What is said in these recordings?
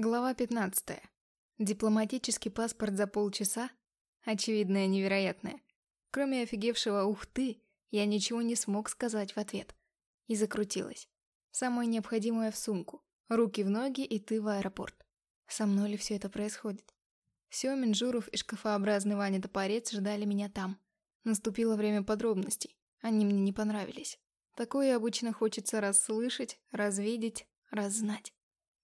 Глава 15. Дипломатический паспорт за полчаса? Очевидное невероятное. Кроме офигевшего «ух ты», я ничего не смог сказать в ответ. И закрутилась. Самое необходимое в сумку. Руки в ноги и ты в аэропорт. Со мной ли все это происходит? Семин, Журов и шкафообразный Ваня Топорец ждали меня там. Наступило время подробностей. Они мне не понравились. Такое обычно хочется раз слышать, раз видеть, раз знать.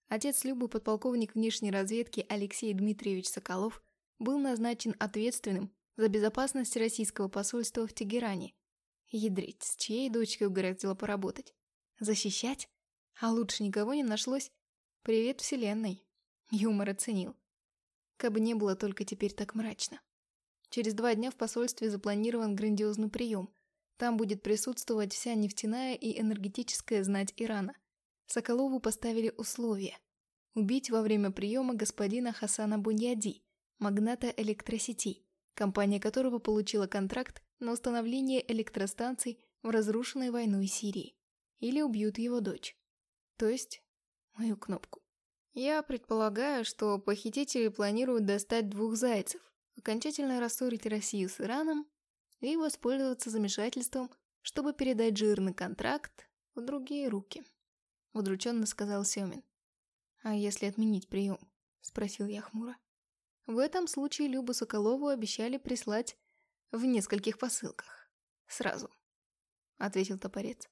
Отец Любы, подполковник внешней разведки Алексей Дмитриевич Соколов, был назначен ответственным за безопасность российского посольства в Тегеране. Ядрить, с чьей дочкой угораздило поработать? Защищать? А лучше никого не нашлось. Привет, вселенной. Юмор оценил. Кабы не было только теперь так мрачно. Через два дня в посольстве запланирован грандиозный прием. Там будет присутствовать вся нефтяная и энергетическая знать Ирана. Соколову поставили условие – убить во время приема господина Хасана Буньяди, магната электросетей, компания которого получила контракт на установление электростанций в разрушенной войной Сирии. Или убьют его дочь. То есть, мою кнопку. Я предполагаю, что похитители планируют достать двух зайцев, окончательно рассорить Россию с Ираном и воспользоваться замешательством, чтобы передать жирный контракт в другие руки. Удрученно сказал Семин. «А если отменить прием?» Спросил я хмуро. В этом случае Любу Соколову обещали прислать в нескольких посылках. Сразу. Ответил топорец.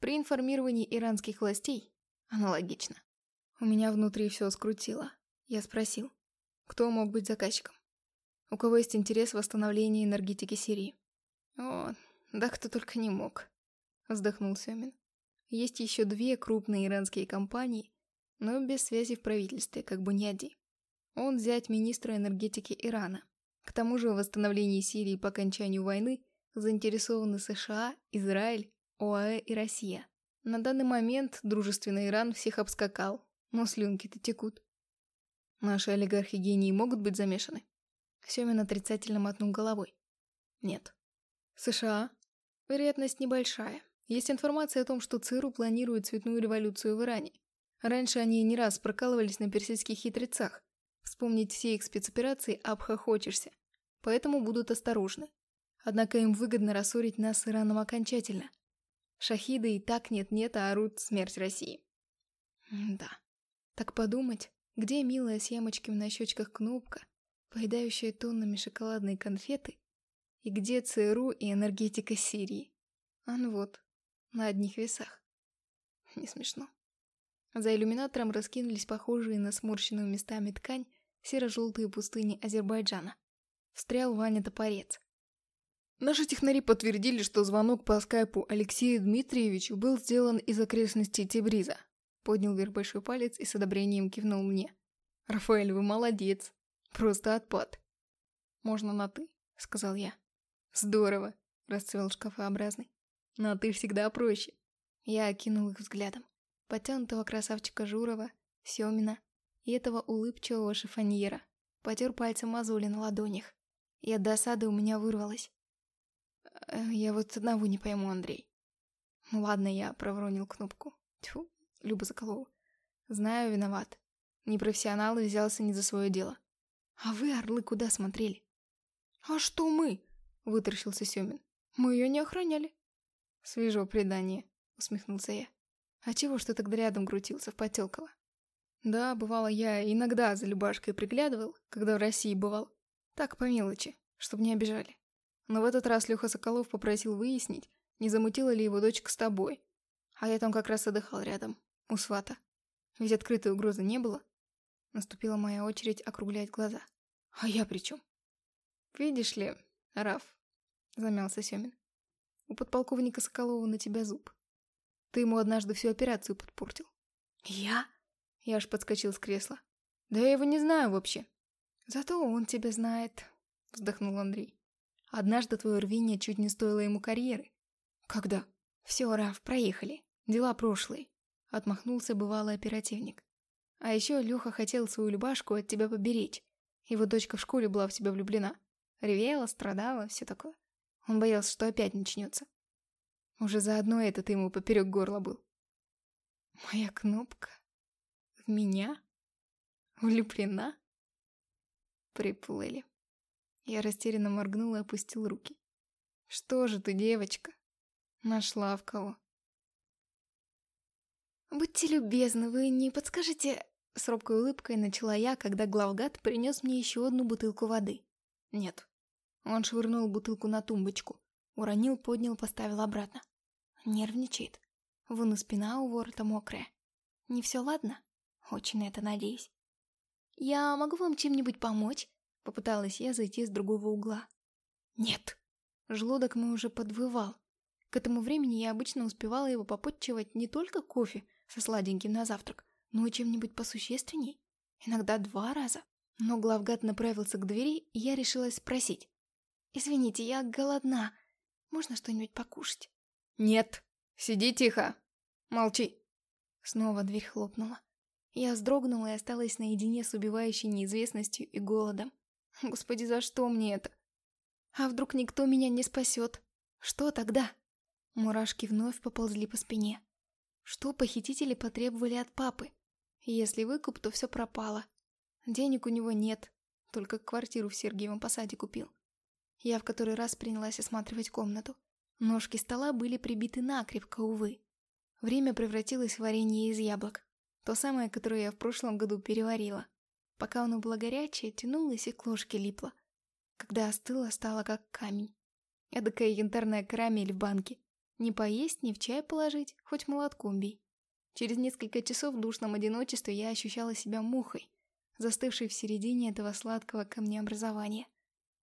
При информировании иранских властей аналогично. У меня внутри все скрутило. Я спросил, кто мог быть заказчиком? У кого есть интерес в восстановлении энергетики Сирии? О, да кто только не мог. Вздохнул Семин. Есть еще две крупные иранские компании, но без связи в правительстве, как Буньяди. Он зять министра энергетики Ирана. К тому же в восстановлении Сирии по окончанию войны заинтересованы США, Израиль, ОАЭ и Россия. На данный момент дружественный Иран всех обскакал, но слюнки-то текут. Наши олигархи-гении могут быть замешаны? Семин отрицательно мотнул головой. Нет. США? Вероятность небольшая. Есть информация о том, что ЦРУ планирует цветную революцию в Иране. Раньше они не раз прокалывались на персидских хитрецах. Вспомнить все их спецоперации обхохочешься. Поэтому будут осторожны. Однако им выгодно рассорить нас с Ираном окончательно. Шахиды и так нет-нет, а орут смерть России. М да. Так подумать, где милая с ямочками на щечках кнопка, поедающая тоннами шоколадные конфеты, и где ЦРУ и энергетика Сирии? Ан вот, на одних весах. Не смешно. За иллюминатором раскинулись похожие на сморщенную местами ткань серо-желтые пустыни Азербайджана. Встрял Ваня Топорец. Наши технари подтвердили, что звонок по скайпу Алексею Дмитриевичу был сделан из окрестностей Тибриза. Поднял вверх большой палец и с одобрением кивнул мне. «Рафаэль, вы молодец. Просто отпад». «Можно на «ты», — сказал я. «Здорово», — расцвел шкафообразный. Но ты всегда проще. Я окинул их взглядом. Потянутого красавчика Журова, Семина и этого улыбчивого шифоньера. Потер пальцем мозоли на ладонях. И от досады у меня вырвалось. «Э, «Я вот одного не пойму, Андрей». «Ну ладно, я провронил кнопку. Тьфу, Люба Соколова. Знаю, виноват. Непрофессионал и взялся не за свое дело. А вы, орлы, куда смотрели?» «А что мы?» — вытаращился Семин. «Мы ее не охраняли». «Свежо предание», — усмехнулся я. «А чего ж ты тогда рядом крутился в Потелково?» «Да, бывало, я иногда за Любашкой приглядывал, когда в России бывал. Так, по мелочи, чтобы не обижали. Но в этот раз Леха Соколов попросил выяснить, не замутила ли его дочка с тобой. А я там как раз отдыхал рядом, у свата. Ведь открытой угрозы не было. Наступила моя очередь округлять глаза. А я при чем? «Видишь ли, Раф», — замялся Семин. У подполковника Соколова на тебя зуб. Ты ему однажды всю операцию подпортил. Я? Я аж подскочил с кресла. Да я его не знаю вообще. Зато он тебя знает, вздохнул Андрей. Однажды твое рвение чуть не стоило ему карьеры. Когда? Все, Раф, проехали. Дела прошлые. Отмахнулся бывалый оперативник. А еще Леха хотел свою Любашку от тебя поберечь. Его дочка в школе была в тебя влюблена. Ревела, страдала, все такое. Он боялся, что опять начнется. Уже заодно это ты ему поперек горла был. Моя кнопка? В меня? Влюблена? Приплыли. Я растерянно моргнула и опустил руки. Что же ты, девочка? Нашла в кого? Будьте любезны, вы не подскажете... С робкой улыбкой начала я, когда главгад принес мне еще одну бутылку воды. Нет. Он швырнул бутылку на тумбочку. Уронил, поднял, поставил обратно. Нервничает. Вон и спина у ворота мокрая. Не все ладно? Очень на это надеюсь. «Я могу вам чем-нибудь помочь?» Попыталась я зайти с другого угла. «Нет!» Желудок мой уже подвывал. К этому времени я обычно успевала его попотчевать не только кофе со сладеньким на завтрак, но и чем-нибудь посущественней. Иногда два раза. Но главгад направился к двери, и я решилась спросить. «Извините, я голодна. Можно что-нибудь покушать?» «Нет. Сиди тихо. Молчи». Снова дверь хлопнула. Я вздрогнула и осталась наедине с убивающей неизвестностью и голодом. Господи, за что мне это? А вдруг никто меня не спасет? Что тогда? Мурашки вновь поползли по спине. Что похитители потребовали от папы? Если выкуп, то все пропало. Денег у него нет, только квартиру в Сергиевом Посаде купил. Я в который раз принялась осматривать комнату. Ножки стола были прибиты накрепко, увы. Время превратилось в варенье из яблок. То самое, которое я в прошлом году переварила. Пока оно было горячее, тянулось и к ложке липло. Когда остыло, стало как камень. Эдакая янтарная карамель в банке. Не поесть, ни в чай положить, хоть молотком бей. Через несколько часов в душном одиночестве я ощущала себя мухой, застывшей в середине этого сладкого камнеобразования.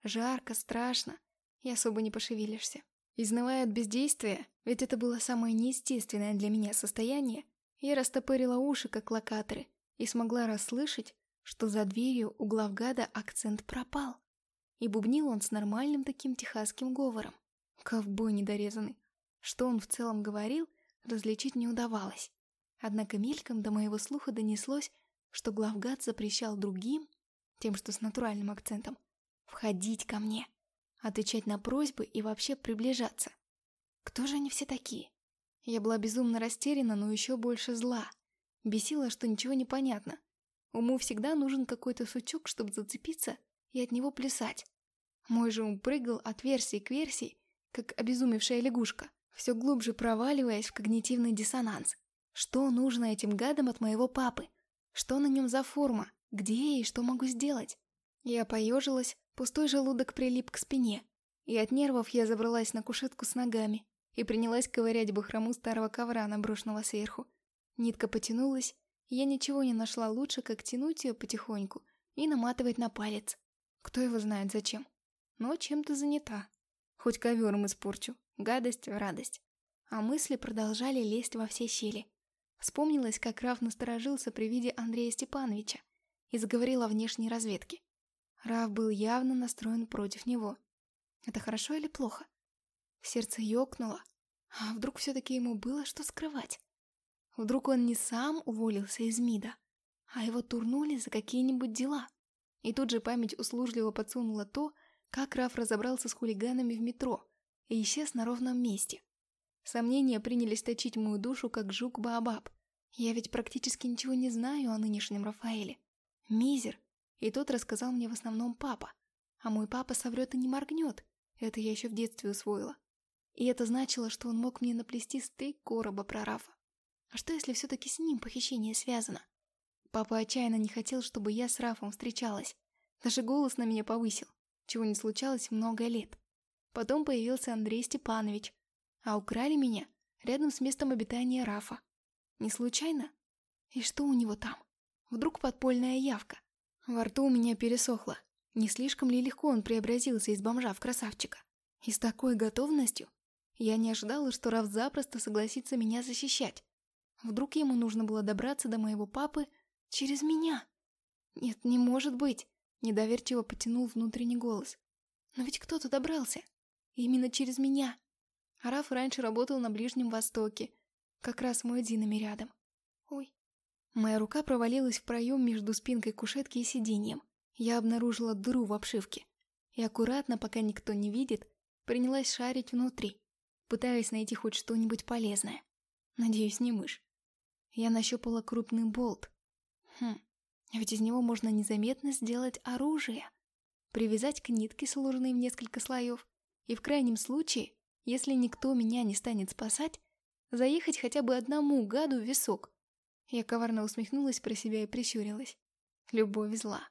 Жарко, страшно, и особо не пошевелишься. Изнывая от бездействия, ведь это было самое неестественное для меня состояние, я растопырила уши, как локаторы, и смогла расслышать, что за дверью у главгада акцент пропал. И бубнил он с нормальным таким техасским говором. Ковбой недорезанный. Что он в целом говорил, различить не удавалось. Однако мельком до моего слуха донеслось, что главгад запрещал другим, тем, что с натуральным акцентом, входить ко мне, отвечать на просьбы и вообще приближаться. Кто же они все такие? Я была безумно растеряна, но еще больше зла. Бесила, что ничего не понятно. Уму всегда нужен какой-то сучок, чтобы зацепиться и от него плясать. Мой же ум прыгал от версии к версии, как обезумевшая лягушка, все глубже проваливаясь в когнитивный диссонанс. Что нужно этим гадам от моего папы? Что на нем за форма? Где и что могу сделать? Я поежилась, пустой желудок прилип к спине, и от нервов я забралась на кушетку с ногами и принялась ковырять бахрому старого ковра, наброшенного сверху. Нитка потянулась, и я ничего не нашла лучше, как тянуть ее потихоньку и наматывать на палец. Кто его знает зачем. Но чем-то занята. Хоть ковером испорчу. Гадость в радость. А мысли продолжали лезть во все щели. Вспомнилось, как Раф насторожился при виде Андрея Степановича и заговорил о внешней разведке. Раф был явно настроен против него. Это хорошо или плохо? Сердце ёкнуло. А вдруг все-таки ему было что скрывать? Вдруг он не сам уволился из МИДа, а его турнули за какие-нибудь дела. И тут же память услужливо подсунула то, как Раф разобрался с хулиганами в метро и исчез на ровном месте. Сомнения принялись точить мою душу, как жук Баобаб. Я ведь практически ничего не знаю о нынешнем Рафаэле. Мизер. И тот рассказал мне в основном папа. А мой папа соврет и не моргнет. Это я еще в детстве усвоила. И это значило, что он мог мне наплести стейк короба про Рафа. А что, если все-таки с ним похищение связано? Папа отчаянно не хотел, чтобы я с Рафом встречалась. Даже голос на меня повысил, чего не случалось много лет. Потом появился Андрей Степанович, а украли меня рядом с местом обитания Рафа. Не случайно? И что у него там? Вдруг подпольная явка? Во рту у меня пересохло. Не слишком ли легко он преобразился из бомжа в красавчика? И с такой готовностью? Я не ожидала, что Раф запросто согласится меня защищать. Вдруг ему нужно было добраться до моего папы через меня? Нет, не может быть. Недоверчиво потянул внутренний голос. Но ведь кто-то добрался. Именно через меня. Раф раньше работал на Ближнем Востоке. Как раз мой Динами рядом. Моя рука провалилась в проем между спинкой кушетки и сиденьем. Я обнаружила дыру в обшивке. И аккуратно, пока никто не видит, принялась шарить внутри пытаясь найти хоть что-нибудь полезное. Надеюсь, не мышь. Я нащупала крупный болт. Хм, ведь из него можно незаметно сделать оружие. Привязать к нитке, сложенной в несколько слоев. И в крайнем случае, если никто меня не станет спасать, заехать хотя бы одному гаду в висок. Я коварно усмехнулась про себя и прищурилась. Любовь зла.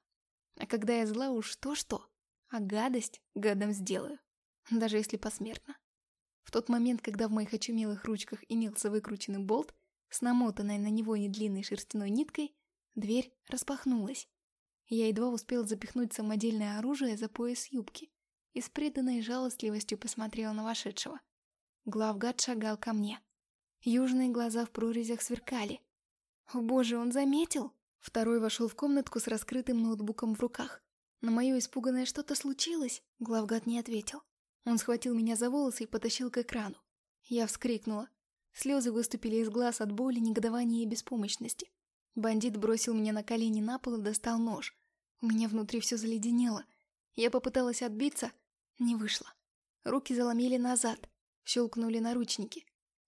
А когда я зла уж то-что, а гадость гадом сделаю. Даже если посмертно. В тот момент, когда в моих очумелых ручках имелся выкрученный болт с намотанной на него недлинной шерстяной ниткой, дверь распахнулась. Я едва успел запихнуть самодельное оружие за пояс юбки и с преданной жалостливостью посмотрел на вошедшего. Главгад шагал ко мне. Южные глаза в прорезях сверкали. О боже, он заметил! Второй вошел в комнатку с раскрытым ноутбуком в руках. На мое испуганное что-то случилось, главгад не ответил. Он схватил меня за волосы и потащил к экрану. Я вскрикнула. Слезы выступили из глаз от боли, негодования и беспомощности. Бандит бросил меня на колени на пол и достал нож. У меня внутри все заледенело. Я попыталась отбиться, не вышло. Руки заломили назад, щелкнули наручники.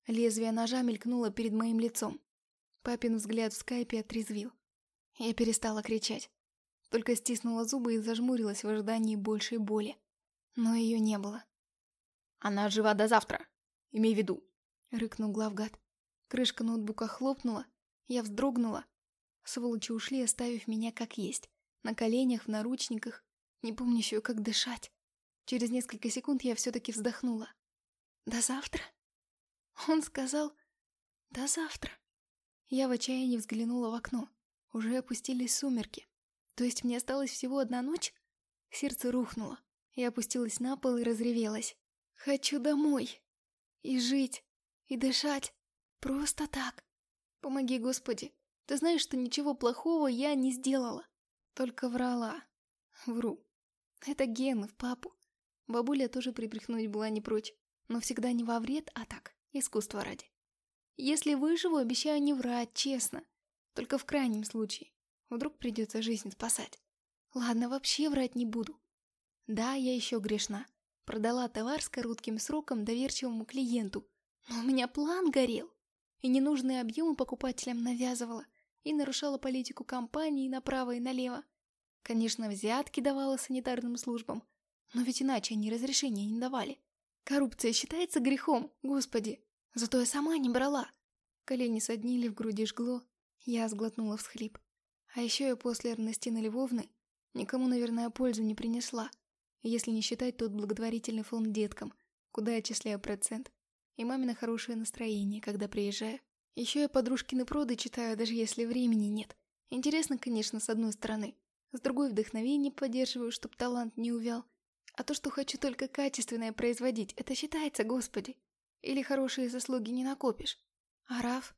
Лезвие ножа мелькнуло перед моим лицом. Папин взгляд в скайпе отрезвил. Я перестала кричать. Только стиснула зубы и зажмурилась в ожидании большей боли. Но ее не было. Она жива до завтра. Имей в виду. Рыкнул главгад. Крышка ноутбука хлопнула. Я вздрогнула. Сволочи ушли, оставив меня как есть. На коленях, в наручниках. Не помню еще, как дышать. Через несколько секунд я все-таки вздохнула. «До завтра?» Он сказал «До завтра». Я в отчаянии взглянула в окно. Уже опустились сумерки. То есть мне осталась всего одна ночь? Сердце рухнуло. Я опустилась на пол и разревелась. Хочу домой. И жить. И дышать. Просто так. Помоги, Господи. Ты знаешь, что ничего плохого я не сделала. Только врала. Вру. Это гены в папу. Бабуля тоже припрыгнуть была не прочь. Но всегда не во вред, а так, искусство ради. Если выживу, обещаю не врать, честно. Только в крайнем случае. Вдруг придется жизнь спасать. Ладно, вообще врать не буду. Да, я еще грешна. Продала товар с коротким сроком доверчивому клиенту. Но у меня план горел. И ненужные объемы покупателям навязывала. И нарушала политику компании направо и налево. Конечно, взятки давала санитарным службам. Но ведь иначе они разрешения не давали. Коррупция считается грехом, господи. Зато я сама не брала. Колени соднили, в груди жгло. Я сглотнула всхлип. А еще я после Эрнестины Львовны никому, наверное, пользу не принесла если не считать тот благотворительный фонд деткам, куда я отчисляю процент, и мамино хорошее настроение, когда приезжаю. Еще я подружкины проды читаю, даже если времени нет. Интересно, конечно, с одной стороны. С другой вдохновение поддерживаю, чтоб талант не увял. А то, что хочу только качественное производить, это считается, господи. Или хорошие заслуги не накопишь. А Раф?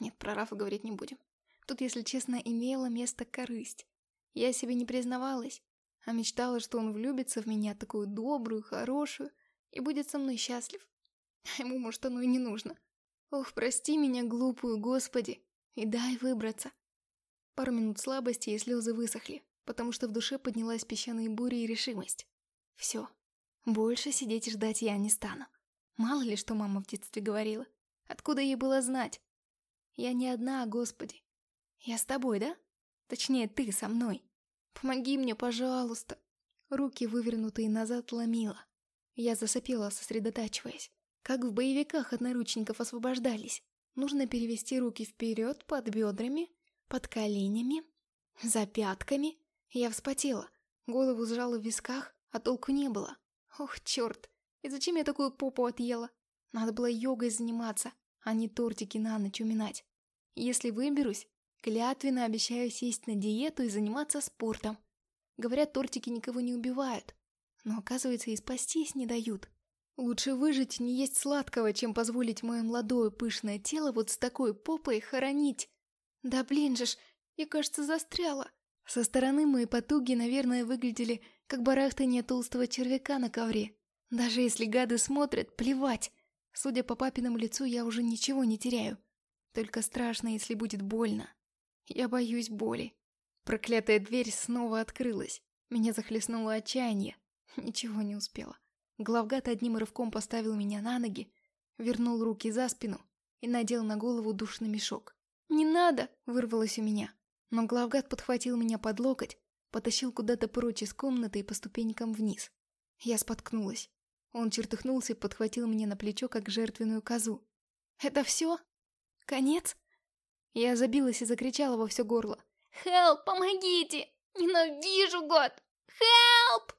Нет, про Рафа говорить не будем. Тут, если честно, имела место корысть. Я себе не признавалась, а мечтала, что он влюбится в меня, такую добрую, хорошую, и будет со мной счастлив. А ему, может, оно и не нужно. Ох, прости меня, глупую, господи, и дай выбраться. Пару минут слабости и слезы высохли, потому что в душе поднялась песчаная буря и решимость. Все, больше сидеть и ждать я не стану. Мало ли, что мама в детстве говорила. Откуда ей было знать? Я не одна, господи. Я с тобой, да? Точнее, ты со мной. «Помоги мне, пожалуйста!» Руки, вывернутые назад, ломило. Я засопела, сосредотачиваясь. Как в боевиках от наручников освобождались. Нужно перевести руки вперед, под бедрами, под коленями, за пятками. Я вспотела. Голову сжала в висках, а толку не было. Ох, черт! И зачем я такую попу отъела? Надо было йогой заниматься, а не тортики на ночь уминать. Если выберусь, Клятвенно обещаю сесть на диету и заниматься спортом. Говорят, тортики никого не убивают. Но оказывается, и спастись не дают. Лучше выжить не есть сладкого, чем позволить мое молодое пышное тело вот с такой попой хоронить. Да блин же ж, я, кажется, застряла. Со стороны мои потуги, наверное, выглядели как барахтание толстого червяка на ковре. Даже если гады смотрят, плевать. Судя по папиному лицу, я уже ничего не теряю. Только страшно, если будет больно. Я боюсь боли. Проклятая дверь снова открылась. Меня захлестнуло отчаяние. Ничего не успела. Главгат одним рывком поставил меня на ноги, вернул руки за спину и надел на голову душный мешок. «Не надо!» — вырвалось у меня. Но главгад подхватил меня под локоть, потащил куда-то прочь из комнаты и по ступенькам вниз. Я споткнулась. Он чертыхнулся и подхватил меня на плечо, как жертвенную козу. «Это все? Конец?» Я забилась и закричала во все горло. «Хелп, помогите! Ненавижу год! Хелп!»